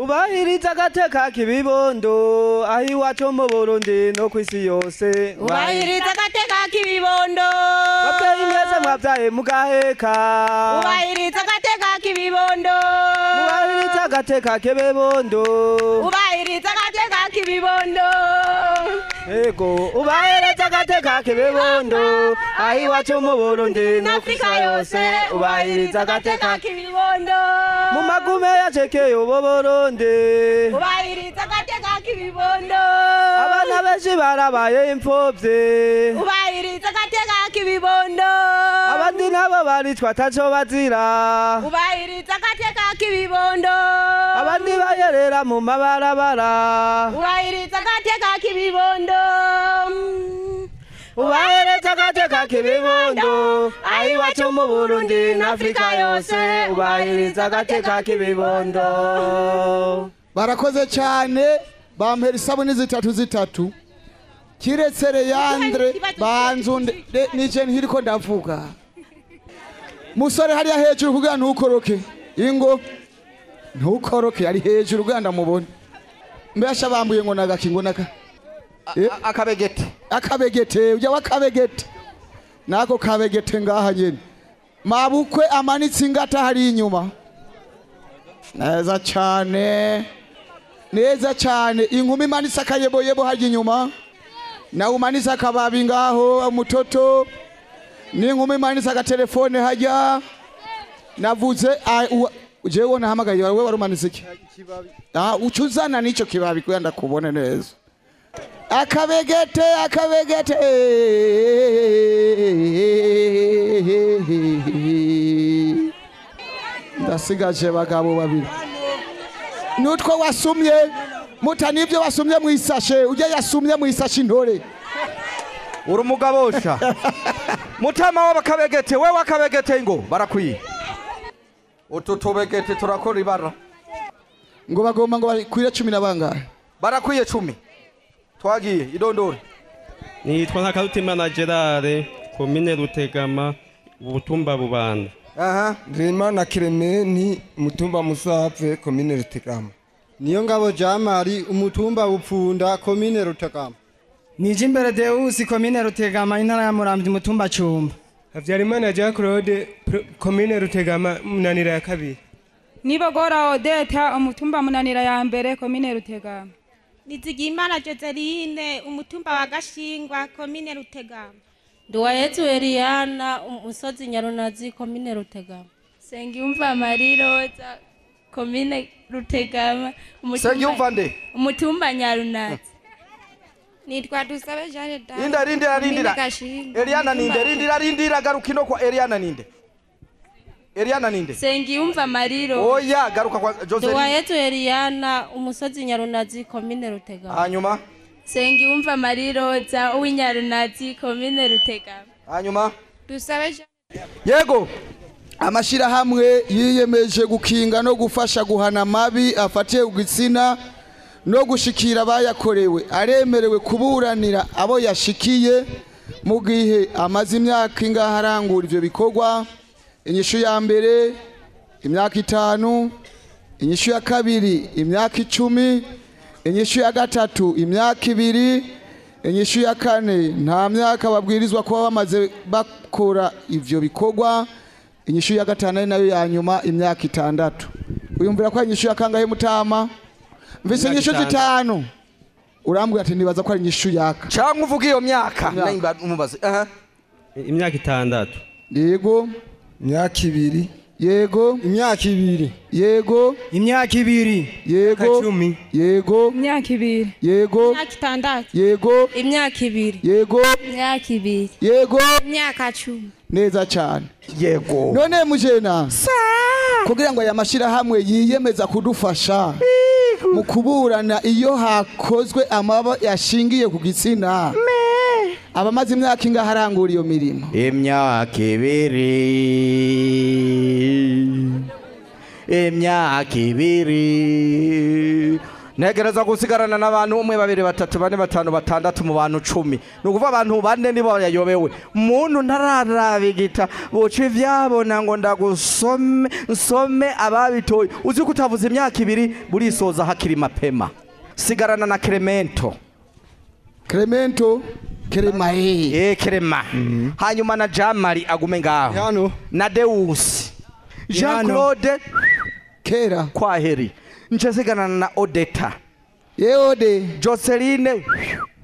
ubahiriza agateka k'ibibondo aho iwacu mu burundi no ku isi yose. Ubahiriza agateka k'ibibondo babyeyi mwese mwabyaye mugaheka ubahiriza agateka k'ibibondo ubahiriza agateka k'ibibondo ubahiriza agateka k'ibibondo ego ubahiriza agateka k'ibibondo aho iwacu mu burundi isi yose ubahiriza agateka k'ibibondo mu magume yacekeye ubu burundi. Ubahiriza agateka k'ibibondo abana benshi barabaye imfubyi. Ubahiriza agateka k'ibibondo. Abandi nabo baricwa ataco bazira. Ubahiriza agateka k'ibibondo. Abandi bayerera mu mabarabara. Ubahiriza agateka k'ibibondo. Ubahereza agateka k'ibibondo. aho iwacu mu burundi na afurika yose. ubahiriza agateka k'ibibondo. barakoze cyane bampera isabune zitatu zitatu. Kiretse reyandre banzu nije ntiriko ndavuga musore hariya hejuru kugira ntukoroke ingo ntukoroke ari hejuru uganda mubone mbesha bambuye ngo nagakingo naka akabegete akabegete ujya wakabegete nako kabegete ngaha nyene mabukwe amanitse ingata hari inyuma. Neza cyane neza cyane inkumi imanitse akayeboyebo hajya inyuma. Nawe umanitse akababi ngaho umutoto n'inkumi imanitse agatelefone hajya navuze ah, uwa- jewe nahamagaye wowe wari umanitse iki Ah, uca uzana n'icyo kibabi kugira ndakubone neza akabegete akabegete ndasigaje bagabo babiri. Nutwo wasumye. Muta ni byo wasumye mu isashe ujya yasumye mu isashe intore. Uri umugabosha. Mutama w'abakabegete we wakabegete ngo barakwiye. Utu tubegete turakora ibara. Ngo bagomba ngo bakwire cumi na bangahe? Barakwiye cumi. Twagiye idondore. Nitwa ntakarutimana gerard komine rutegama ubutumba bubanda. Aha. Nzeyimana Clementi umutumba Musave komine Rutegama. Niyo ngabo Jamari umutumba Bupfunda komine Rutegama. Nije imbere Deus komine Rutegama intara ya Muramvya umutumba Cumba Havyarimana Jean Claude komine Rutegama munanira ya kabiri. Nibogora odeta umutumba munanira ya mbere komine rutegama. Nizigimana joseline umutumba wa gashingwa komine rutegama. Nduwayezu Eliana umusozi Nyarunazi komine Rutegama. Sengiyumva Mariroza komine Rutegama umutumba- Nyarunazi nitwa dusabe jeanne d'Arc, rindira rindira. Gashingwa, Eliana ninde? Rindira rindira garuka ino kwa Eliana ninde? Eliana ninde? Sengiyumva Mariro Oya garuka kwa Joseline. Nduwayezu Eliana umusozi Nyarunazi komine Rutegama. Hanyuma Sengiyumva Mariroza uw'Inyarunazi komine Rutegama hanyuma dusabe yego amashyirahamwe yiyemeje gukinga no gufasha guhana amabi afatiye ku gitsina no gushikira abayakorewe. Aremerewe kuburanira abo yashikiye mu gihe amaze imyaka ingahe arangura ibyo bikorwa. Inyishu ya mbere imyaka itanu inyishu ya kabiri imyaka icumi inyishu ya gatatu imyaka ibiri inyishu ya kane. Nta myaka babwirizwa kuba bamaze bakora ivyo bikorwa. Inyishu ya gatanu ari na yo ya nyuma imyaka itandatu. Uyumvira ko ari inyishu ya kangahe mutama? Mvise inyishu zitanu. Urambwira ati nibaza ko ari inyishu yaka. Cyangwa uvuga iyo myaka? Umubaze. Imyaka itandatu. Yego imyaka ibiri. Yego. Imyaka ibiri. Yego. Imyaka ibiri. Yego. Cumi. Yego. Imyaka ibiri. Yego. Imyaka itandatu. Yego. Imyaka ibiri. yego. Imyaka ibiri. yego. Imyaka cumi. Neza cyane. Yego. None mujena. Kugira ngo aya mashyirahamwe yiyemeza kudufasha mu kuburana iyo hakozwe amaba yashingiye ku gitsina abamaze imyaka ingahe arangura iyo mirimo? Imyaka ibiri. Imyaka ibiri. Ntegereza gusigarana n'abantu umwe babiri batatu bane batanu batandatu mu bantu cumi. Ni ukuvuga abantu bane nibo yayobewe. Muntu ntararabigita buca ivyabona ngo ndagusome nsome ababitoye. Uzi ko utavuze imyaka ibiri? Burisoza hakiri mapema. Sigarana na Clemento. Clemento? Kerema eh. Kerema hanyuma na Jean Marie agume ngaho. Na Deus Jean. Claude. Kera. Kwaheri. Ncesigana na Odeta yeode Joseline.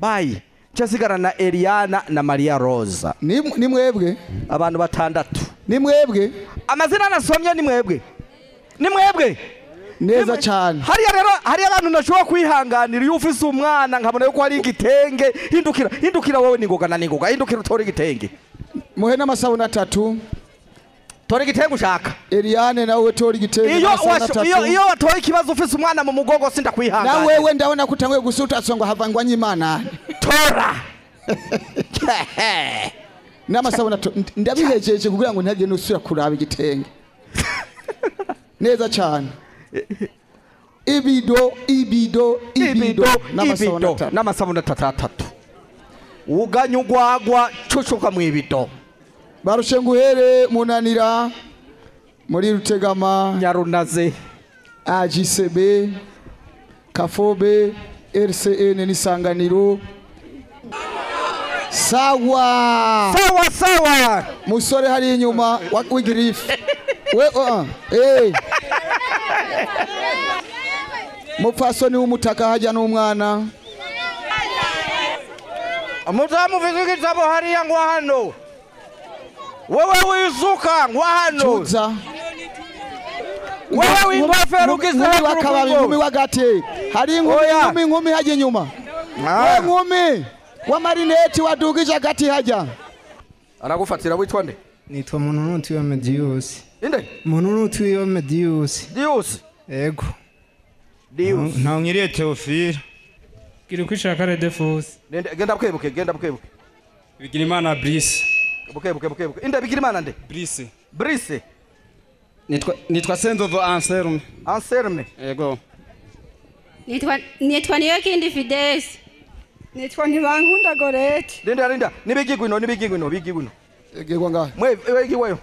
Bayi ncesigana na Eliana na Maria Rosa. Ni mwebwe. Abantu batandatu ni mwebwe. Amazina nasomye ni mwebwe. Ni mwebwe. Neza cyane. Hariya rero hariya abantu ntashobora kwihanganira iyo ufise umwana nkabona yuko hari igitenge hindukira hindukira wowe ningoga na ningoga hindukira utore igitenge. Muhe n'amasabune atatu. Tora igitenge ushaka. Eliane nawe tora igitenge iyo iyo iyo watoye ikibazo ufise umwana mu mugongo na sindakwihanganira wewe ndabona ko utanguye gusutatsa ngo havangwa nyimana. Tora! N'amasabune ndabihejeje kugira ngo ntihagire n'usubira kuraba igitenge. Neza cyane. Ibido ibido ibido. Ibido n'amasabune atatu atatu uganya ugwagwa cucuka mu ibido. Barushe nguhere munanira muri rutegama nyarunaze. Agcb kafobe rcn n'isanganiro. Sawa! Sawa sawa! Musore hari inyuma w'igirife we uh, eh. Mupfasoni w'umutaka hajya n'umwana. Muzamuvuze igitabo hariya ngwa hano. Wewe wizuka ngwa hano. Wewe w'ingofero ugize hejuru w'akababi ku nkumi w'agati. Hari inkumi inkumi inkumi hajya inyuma. Ah. we nkumi w'amarineti wadugije agati hajya. Aragufatira witwa nde? Nitwa mununuti wa mediyusi inde? Mununuti wa mediyusi diyusi ego Diyusi. ntawunyiriye teofile gira uko ishaka redefusi Nende- genda bukebuke genda bukebuke bigira imana brise bukebuke bukebuke inde bigira imana nde brise brise nitwa nitwa senzovo anselme anselme ego nitwa nitwa niyo kindi fidesi nitwa ntibankunda gorete linda linda nibigigwino nibigigwino bigigwino egegwa ngahe mwe wegiweyo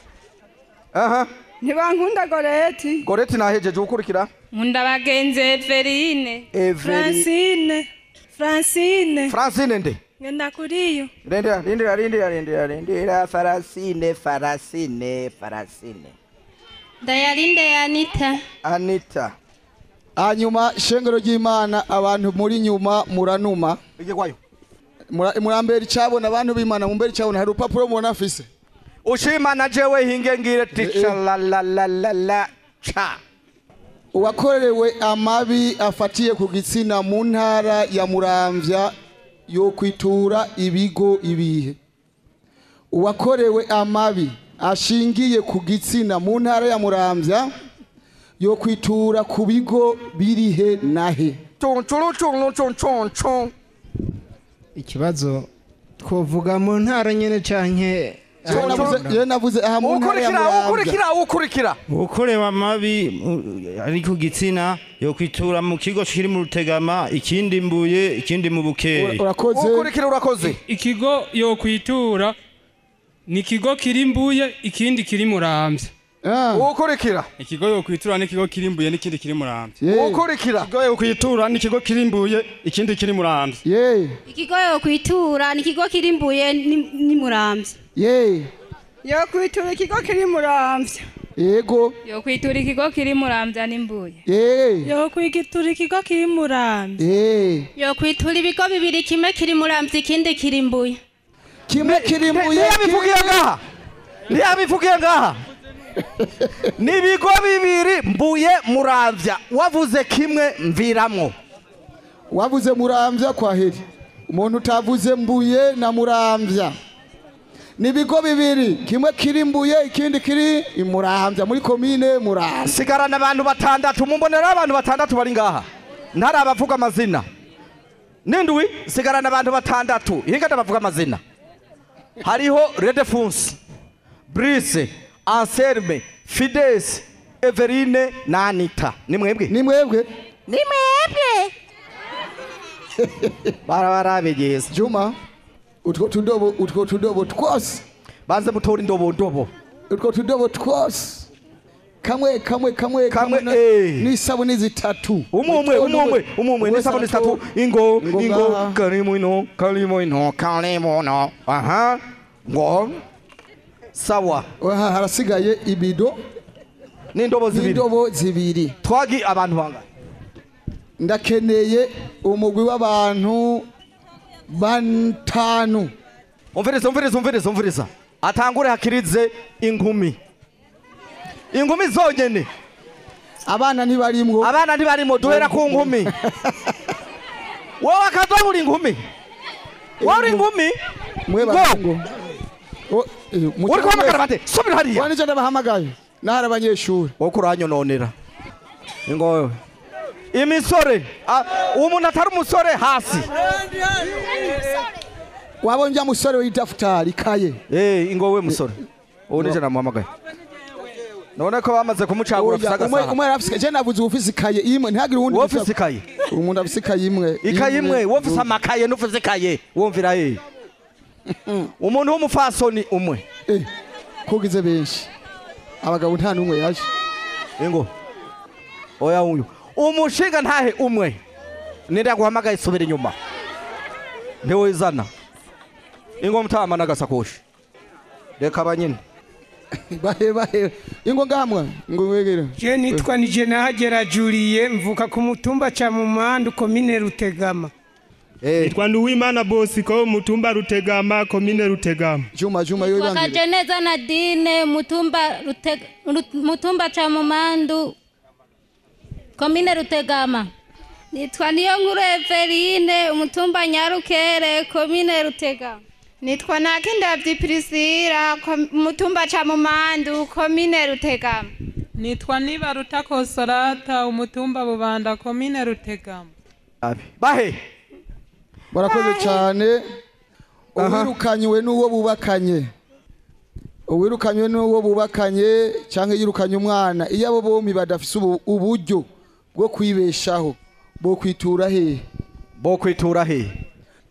aha ntibankunda goreti gorete nahejeje gukurikira? Nkunda bagenzi Everine. francine. Francine. Francine nde? Ngenda kuriyo Rindira, rindira, rindira, rindira, rindira, farasine, farasine, farasine. Dayalinde Anita. Anita. hanyuma shengero ry'imana abantu muri nyuma muranuma. Igikwayo Mura- murambera icyabona abantu b'imana mumbera icyabona. Hari urupapuro mubona afise ushima na jewe hinge ngire tica la la la la la. Cha. Uwakorewe amabi afatiye ku gitsina mu ntara ya muramvya yo kwitura ibigo ibihe. Uwakorewe amabi ashingiye ku gitsina mu ntara ya muramvya yo kwitura ku bigo birihe nahe ikibazo twovuga mu ntara nyene canke Jewe navuze- aha mu ntara ya ukurikira ukurikira ukorewe amabi ari ku gitsina yo kwitura mu kigo kiri mu rutegama ikindi mbuye ikindi mu bukeye. Ukurikira urakoze. Ikigo yo kwitura ni ikigo kiri mbuye ikindi kiri muramvya ukurikira. Ikigo yo kwitura ni ikigo kiri mbuye n'ikindi kiri muramvya ukurikira. Ikigo yo kwitura ni ikigo kiri mbuye ikindi kiri muramvya ikigo yo kwitura ni ikigo kiri mbuye ni- ni muramvya ye yo kwitura ikigo kiri muramvya yego. Yo kwitura ikigo kiri muramvya n'imbuye. Ye yo kwitura ikigo kiri muramvya ye Yo kwitura ibigo bibiri kimwe kiri muramvya ikindi kiri mbuye. kimwe kiri mbuye ntiyabivugiye ngaha ntiyabivugiye ngaha ni ibigo bibiri mbuye muramvya wavuze kimwe mviramwo. Wavuze muramvya kwa heri umuntu utavuze mbuye na muramvya ni ibigo bibiri. Kimwe kiri mbuye ikindi kiri imuramvya muri komine muramvya. Sigarana abantu batandatu. Mumbonera abantu batandatu bari ngaha. Ntari abavuga amazina. Nindwi sigarana abantu batandatu. Hinga ndabavuga amazina. Hariho redefunsi brise anselme fides everine na anita. Ni mwebwe? Ni mwebwe. Ni mwebwe. Barabarabegeza juma. Utwo tudobo utwo tudobo twose banze mutora indobo ndobo. Utwo tudobo twose kamwe kamwe kamwe kamwe na- n'isabuni zitatu. Umwe umwe umwe umwe umwe umwe n'isabuni zitatu. Ingo ingo karimo ino karimo ino karimo ino. Aha. Ngo. Sawa. Aha harasigaye ibido. N'indobo zibiri. n'indobo zibiri. Twagi abantu bangana ndakeneye umugwi w'abantu. Batanu umviriza umviriza umviriza umviriza atangure hakirize inkumi inkumi zonyene abana ntibarimwo abana ntibarimwo duhera ku nkumi wowe akaza uri inkumi wowe uri inkumi mwe ngo. uri guhamagara bande subira hariya. Wanico ndabahamagaye nahari abanyeshuri. Wowe kuranyononera ingowe imisore ah, umuntu atari umusore hasi. Wabonye musore w'idafutari ikaye Eh, ingowe musore ubu nije namuhamagaye none ko bamaze kumucagura afise umwe arafise je navuze ufise ikaye imwe ntihagire uwundi ufise- ikaye? umuntu afise ikaye imwe ikaye imwe wowe ufise amakaye n'ufise ikaye. Wumvira ye umuntu w'umufasoni umwe. Kugize benshi. Abagabo nta n'umwe yaje. Ingo. Oya uyu. Umushinga ntahe umwe. Ninde yaguhamagaye subira inyuma. Ntiwizana. Ingo mutama n'agasakoshi. Reka abanyine. Bahe bahe. Ingo ngamwa ngo wegere je nitwa nije nahagera Julie mvuka ku mutumba ca Mumandu komine Rutegama. Nitwa Nduwimana Bosco mutumba Rutegama komine Rutegama. Juma Juma yo wakaje neza Nadine mutumba Rute- Ru- mutumba cha Mumandu. Komine Rutegama. Nitwa niyo nkuru Eveline umutumba Nyarukere komine Rutegama nitwa nakindavyi Priscilla kom- mutumba ca Mumandu komine Rutegama nitwa nibaruta konsolata umutumba bubanda komine rutegama bahe. Barakoze cyane. Uwirukanywe n'uwo bubakanye. Uwirukanywe n'uwo bubakanye cyangwa yirukanye umwana. Iyo abo bombi badafise ubu- uburyo. Bwo kwibeshaho bo kwitura hehe bo kwitura hehe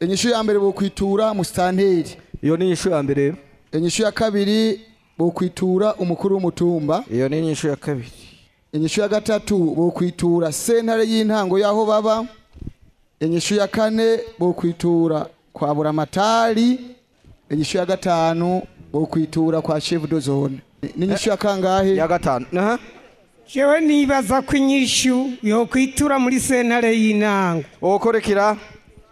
inyishu ya mbere bo kwitura musitanteri iyo ni inyishu ya mbere. Inyishu ya kabiri bo kwitura umukuru w'umutumba. Iyo ni inyishu ya kabiri. Inyishu ya gatatu bo kwitura sentare y'intango y'aho baba. Inyishu ya kane bo kwitura kwa buramatari. Inyishu ya gatanu bo kwitura kwa chef de zone n'inyishu ya kangahe? Ya gatanu. Jewe nibaza ko inyishu yo kwitura muri sentare y'intango. Wokorekera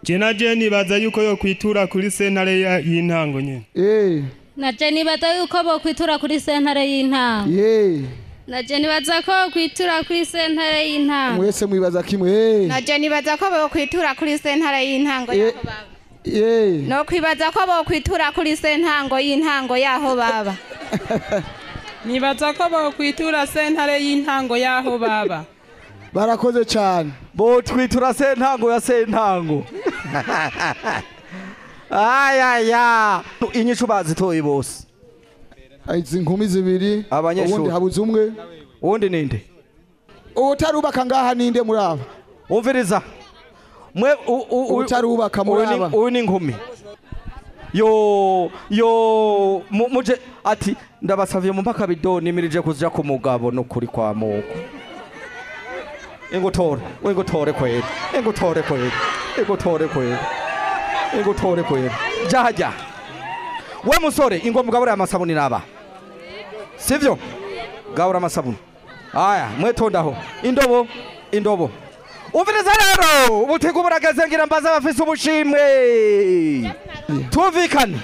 je naje nibaza yuko yo kwitura kuri sentare ya- y'intango nyene. Eh naje nibaza yuko bokwitura kuri sentare y'intango. Ye naje nibaza ko kwitura kuri sentare y'intango. Mwese mwibaza kimwe. Eh naje nibaza ko bokwitura kuri sentare y'intango yaho baba. Eh no kwibaza ko bokwitura kuri sentango y'intango yaho baba. nibaza ko bokwitura sentare y'intango y'aho baba. Barakoze cyane. Bo twitura sentango ya sentango ayaya inyishu bazitoye bose. Izi nkumi zibiri. Abanyeshuri ubundi habuze umwe. Uwundi ninde? Utarubaka ngaha ninde muri aba umviriza. Mwe utarubaka muri aba uyu ni inkumi yo yo mu- muje ati ndabasavye mu mpaka bido nimirije kuja ku mugabo no kuri kwa mugo ingutore ingutore kwera ingutore kwera ingutore kwera ingutore kwera jaja. We musore ingo mugabura amasabuni naba. Sivyo? Gabura amasabuni. Aya mwetondaho. Indobo indobo. Umviriza rero ubutego burageze ngira mbaza abafise ubushimwe. Tumvikane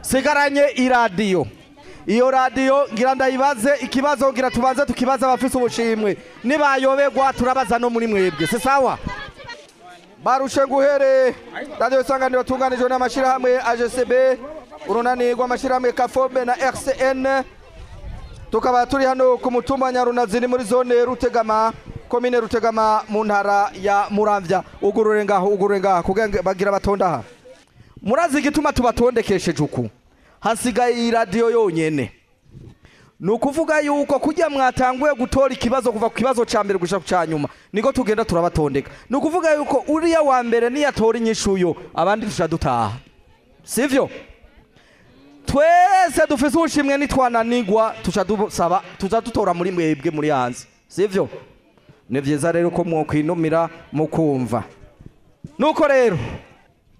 sigaranye iradiyo iyo radiyo ngira ndayibaze ikibazo ngira tubanze tukibaza abafise ubushimwe. Nibayobegwa turabaza no muri mwebwe. Si sawa? Barushe nguhere radiyo isanganiro tunganijwe n'amashyirahamwe AGCB urunani rw'amashyirahamwe kafobe na rcn tukaba turi hano ku mutumba nyarunazi ni muri zone rutegama komine rutegama mu ntara ya muramvya. Ugurure ngaho ugurure ngaho kugira bagira batondaha murazi igituma tubatondekesheje uku? Hasigaye iyi radiyo yonyene. Ni ukuvuga yuko kujya mwatanguye gutora ikibazo kuva ku kibazo cya mbere ku cya nyuma. Niko tugenda turabatondeka ni ukuvuga yuko uriya wa mbere niyatora inyishuyo abandi tuja dutaha sivyo? Twese dufise ubushimwe nitwananigwa dusaba tuza dutora muri mwebwe muri hanze. Sivyo? Ni vyiza rero ko mwokwinumira mukumva. Nuko rero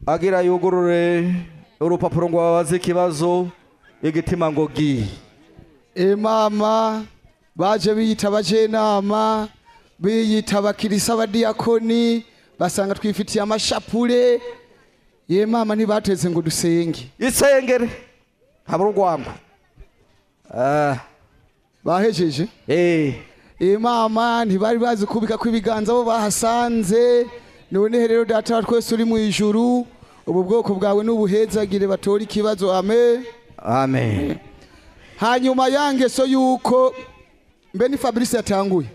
agira yugurure. Urupapuro ngo babaze ikibazo igitima ngo gi imama baje biyita abajenama biyita abakirisa abadiyakoni basanga twifitiye amashapure ye mama ntibateze ngo dusenge. Isengere habura urwango. Bahejeje? Imama ntibari bazi kubika kw'ibiganza bo bahasanze. None rero data twese uri mu ijuru ubu bwoko bwawe n'ubuhezagire batora ikibazo. Ame amen. Hanyuma yangeso yuko mbe ni fabrice yatanguye.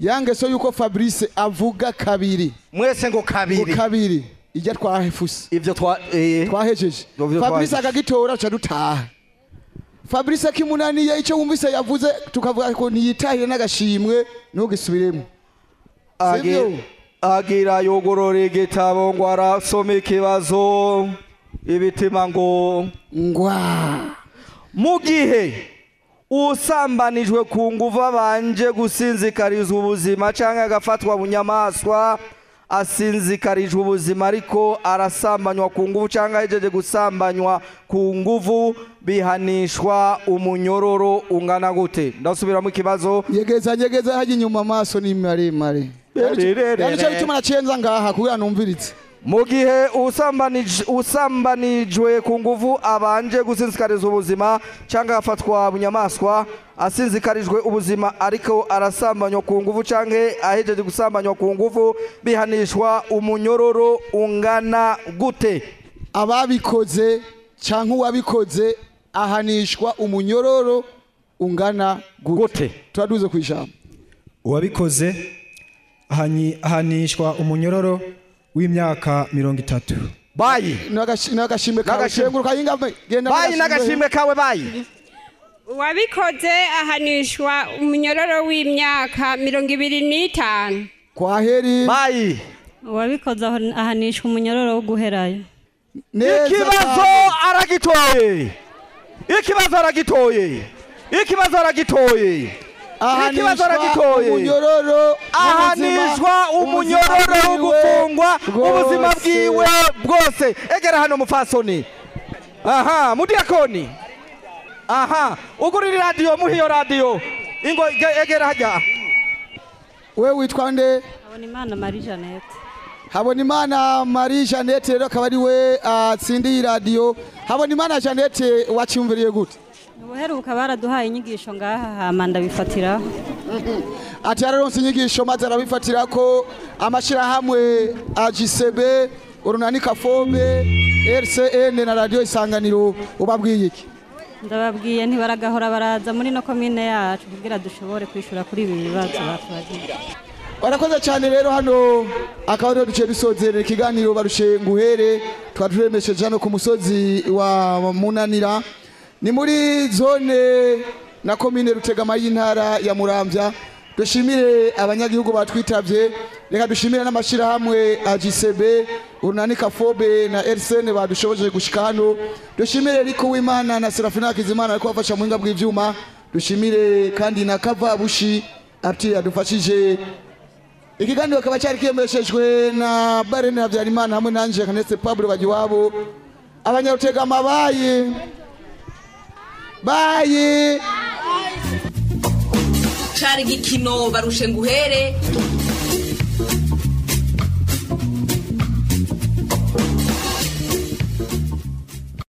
Yangeso yuko fabrice avuga kabiri. Mwese ngo kabiri. Ngo kabiri. Ijya twahefuse ivyo twa twahejeje. Fabrice akagitora ca dutaha. Fabrice kimunaniye icyo wumvise yavuze tukavuga ko ntiyitahire n'agashimwe ntugisubiremo. Agi- agira yugurura igitabo ngo arasoma ikibazo ibitima ngo. Ngwa. Mu gihe usambanijwe ku nguvu abanje gusinzikarizwa ubuzima cyangwa agafatwa bunyamaswa asinzikarijwe ubuzima ariko arasambanywa ku nguvu cyangwa ahejeje gusambanywa ku nguvu bihanishwa umunyororo ungana gute? Ndasubiramo ikibazo nyegeza nyegeza hajya inyuma amaso ni maremare. Yani cyo bituma nacenza ngaha kugira numviritse mu gihe usambanij- usambanijwe ku nguvu abanje gusinzikariza ubuzima cyangwa agafatwa bunyamaswa asinzikarijwe ubuzima ariko arasambanywa ku nguvu cyangwa ahejeje gusambanywa ku nguvu bihanishwa umunyororo ungana gute. Ababikoze cyangwa uwabikoze ahanishwa umunyororo ungana gute. Turaduze ku ijambo uwabikoze ahanishwa umunyororo w'imyaka mirongo itatu. Bayi. N'agashimwe kawe. Bayi n'agashimwe. kawe bayi. Uwabikoze ahanishwa umunyororo w'imyaka mirongo ibiri n'itanu. Kwaheri. Bayi. Uwabikoze ahanishwa umunyororo wo guherayo. Ikibazo aragitoye. Ikibazo aragitoye. Ikibazo aragitoye. Ikibazo aragitoye umunyororo ahanishwa umunyororo wo gufungwa ubuzima bwiwe bwose. Egera hano mufasoni. Aha mudiyakoni aha ugurira radiyo muhe iyo radiyo ingo ge- egera hajya. We witwa nde? Habonimana marie jeannette. Habonimana marie jeannette rero akaba ari we atsindiye iyi radiyo habonimana jeannette wacyumviriye gute? Ubuheruka baraduhaye inyigisho ngaha hama ndabifatiraho ati yararonse inyigisho maze arabifatira ko amashyirahamwe agisb urunani kafobe rcn na radiyo isanganiro ubabwiye iki ndababwiye ntibaragahora baraza muri no komine yacu kugira dushobore kwishura kuri ibi bibazo batubagiye barakoze cyane rero hano akaba ariho duciye dusozerera ikiganiro barushe nguhere tukaba turemesheje hano ku musozi wa munanira. Ni muri zone na komine rutegama y'intara ya muramvya dushimire abanyagihugu batwitabye reka dushimire n'amashyirahamwe AGCB urunani kafobe na rcn badushoboje gushika hano. Dushimire riko w'imana na serafina hakizimana ariko bafasha mu buhinga bw'ivyuma. Dushimire kandi na kava bushi ati yadufashije ikiganiro kaba cyari kiyemeshejwe na barene habyarimana hamwe nanje kanetse pablo bagiwabo. Abanyarutegama baye baye cari igikino barushe nguhere.